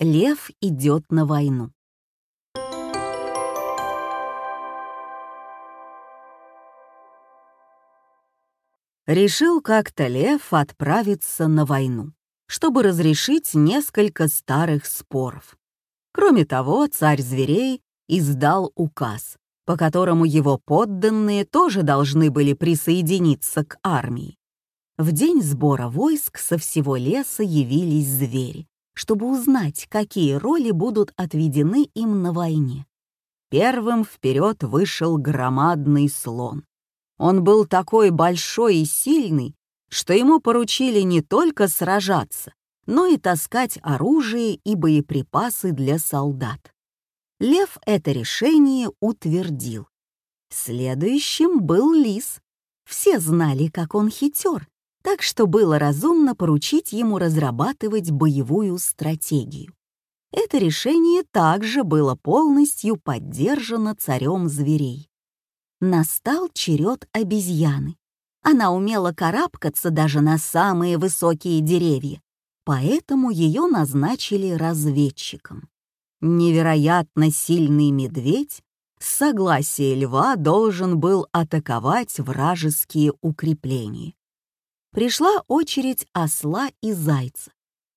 Лев идет на войну. Решил как-то лев отправиться на войну, чтобы разрешить несколько старых споров. Кроме того, царь зверей издал указ, по которому его подданные тоже должны были присоединиться к армии. В день сбора войск со всего леса явились звери, чтобы узнать, какие роли будут отведены им на войне. Первым вперед вышел громадный слон. Он был такой большой и сильный, что ему поручили не только сражаться, но и таскать оружие и боеприпасы для солдат. Лев это решение утвердил. Следующим был лис. Все знали, как он хитер, так что было разумно поручить ему разрабатывать боевую стратегию. Это решение также было полностью поддержано царем зверей. Настал черед обезьяны. Она умела карабкаться даже на самые высокие деревья, поэтому ее назначили разведчиком. Невероятно сильный медведь с согласия льва должен был атаковать вражеские укрепления пришла очередь осла и зайца.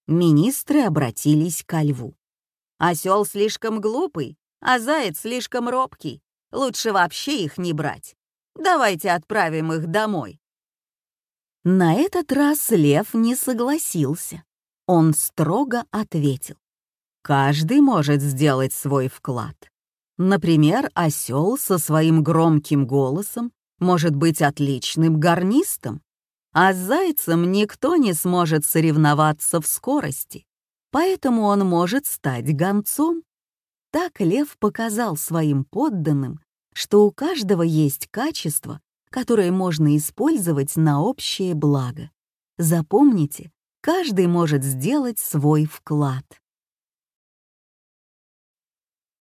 Министры обратились ко льву. «Осел слишком глупый, а заяц слишком робкий. Лучше вообще их не брать. Давайте отправим их домой». На этот раз лев не согласился. Он строго ответил. «Каждый может сделать свой вклад. Например, осел со своим громким голосом может быть отличным гарнистом, а с зайцем никто не сможет соревноваться в скорости, поэтому он может стать гонцом. Так лев показал своим подданным, что у каждого есть качество, которое можно использовать на общее благо. Запомните, каждый может сделать свой вклад.